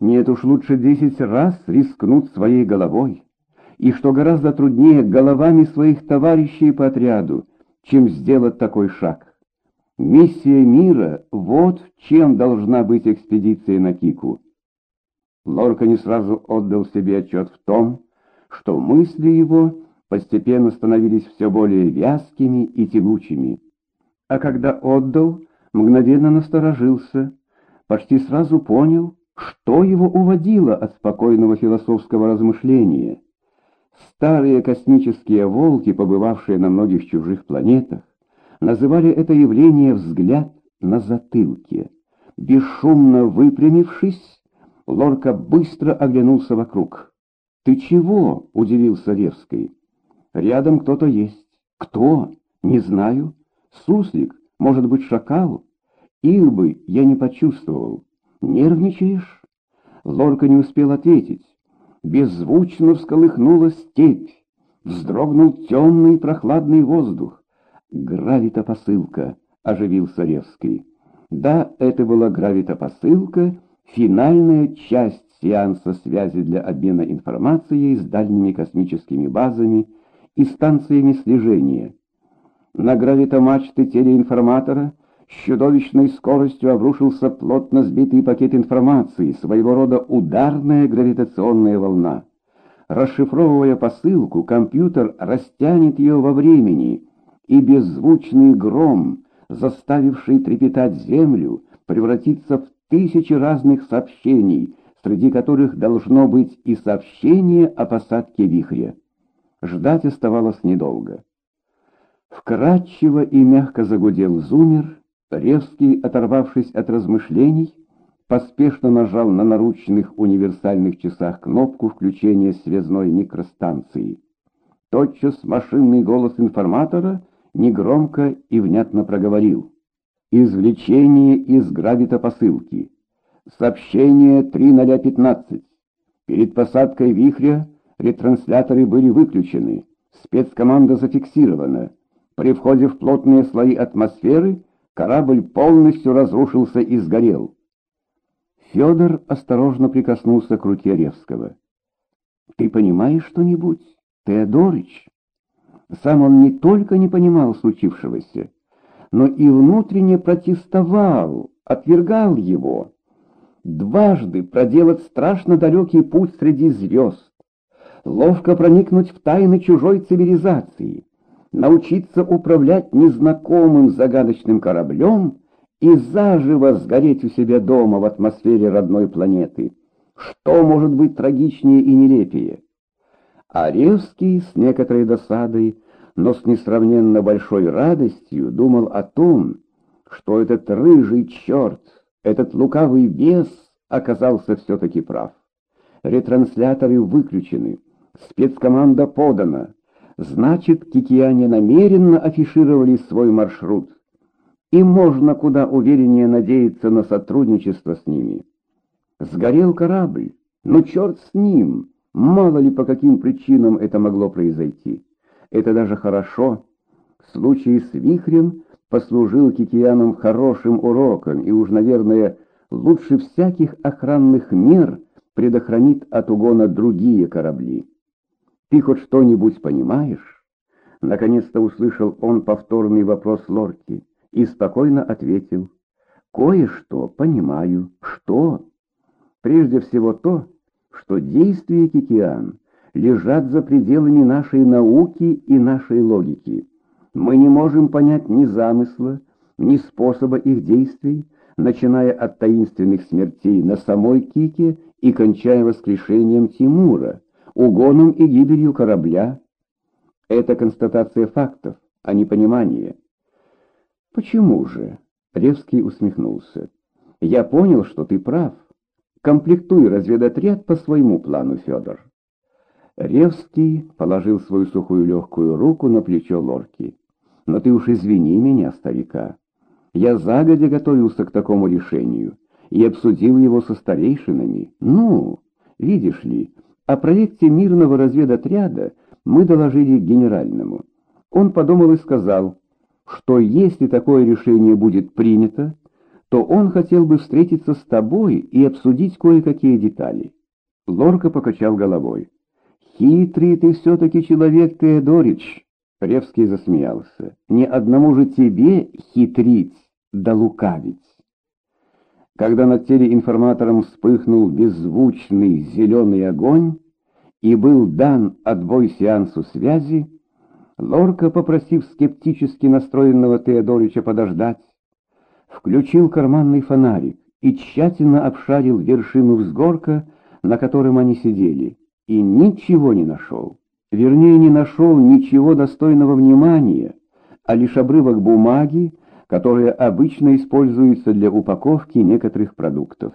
Нет уж лучше десять раз рискнуть своей головой, и что гораздо труднее головами своих товарищей по отряду, чем сделать такой шаг. Миссия мира — вот чем должна быть экспедиция на Кику. Лорка не сразу отдал себе отчет в том, что мысли его постепенно становились все более вязкими и тягучими. А когда отдал, мгновенно насторожился, почти сразу понял, что его уводило от спокойного философского размышления. Старые космические волки, побывавшие на многих чужих планетах, называли это явление «взгляд на затылке». Бесшумно выпрямившись, Лорка быстро оглянулся вокруг. «Ты чего?» — удивился Ревский. «Рядом кто-то есть». «Кто? Не знаю. Суслик? Может быть, шакал?» «Илбы я не почувствовал. Нервничаешь?» Лорка не успел ответить. Беззвучно всколыхнула степь. Вздрогнул темный прохладный воздух. «Гравитопосылка», — оживился Ревский. «Да, это была гравитопосылка, финальная часть сеанса связи для обмена информацией с дальними космическими базами и станциями слежения. На гравитомачты телеинформатора с чудовищной скоростью обрушился плотно сбитый пакет информации, своего рода ударная гравитационная волна. Расшифровывая посылку, компьютер растянет ее во времени, и беззвучный гром, заставивший трепетать Землю, превратится в тысячи разных сообщений, среди которых должно быть и сообщение о посадке вихря. Ждать оставалось недолго. Вкратчиво и мягко загудел зумер, Ревский, оторвавшись от размышлений, поспешно нажал на наручных универсальных часах кнопку включения связной микростанции. Тотчас машинный голос информатора негромко и внятно проговорил. Извлечение из гравитопосылки. Сообщение 3015. Перед посадкой вихря ретрансляторы были выключены. Спецкоманда зафиксирована. При входе в плотные слои атмосферы корабль полностью разрушился и сгорел. Федор осторожно прикоснулся к руке Ревского. «Ты понимаешь что-нибудь, Теодорыч?» Сам он не только не понимал случившегося, но и внутренне протестовал, отвергал его. Дважды проделать страшно далекий путь среди звезд, ловко проникнуть в тайны чужой цивилизации, научиться управлять незнакомым загадочным кораблем и заживо сгореть у себя дома в атмосфере родной планеты. Что может быть трагичнее и нелепее? Аревский с некоторой досадой но с несравненно большой радостью думал о том, что этот рыжий черт, этот лукавый бес оказался все-таки прав. Ретрансляторы выключены, спецкоманда подана, значит, кикиане намеренно афишировали свой маршрут, и можно куда увереннее надеяться на сотрудничество с ними. Сгорел корабль, ну черт с ним, мало ли по каким причинам это могло произойти. Это даже хорошо. Случай с вихрем послужил кикиянам хорошим уроком и уж, наверное, лучше всяких охранных мер предохранит от угона другие корабли. Ты хоть что-нибудь понимаешь? Наконец-то услышал он повторный вопрос Лорки и спокойно ответил. Кое-что понимаю. Что? Прежде всего то, что действие Кикиан лежат за пределами нашей науки и нашей логики. Мы не можем понять ни замысла, ни способа их действий, начиная от таинственных смертей на самой Кике и кончая воскрешением Тимура, угоном и гибелью корабля. Это констатация фактов, а не понимание. Почему же? Ревский усмехнулся. Я понял, что ты прав. Комплектуй разведотряд по своему плану, Федор. Ревский положил свою сухую легкую руку на плечо Лорки. «Но ты уж извини меня, старика. Я загодя готовился к такому решению и обсудил его со старейшинами. Ну, видишь ли, о проекте мирного разведотряда мы доложили генеральному. Он подумал и сказал, что если такое решение будет принято, то он хотел бы встретиться с тобой и обсудить кое-какие детали. Лорка покачал головой. «Хитрый ты все-таки человек, Теодорич!» Ревский засмеялся. «Не одному же тебе хитрить да лукавить!» Когда над телеинформатором вспыхнул беззвучный зеленый огонь и был дан отбой сеансу связи, Лорка, попросив скептически настроенного Теодорича подождать, включил карманный фонарик и тщательно обшарил вершину взгорка, на котором они сидели, и ничего не нашел. Вернее, не нашел ничего достойного внимания, а лишь обрывок бумаги, которая обычно используется для упаковки некоторых продуктов.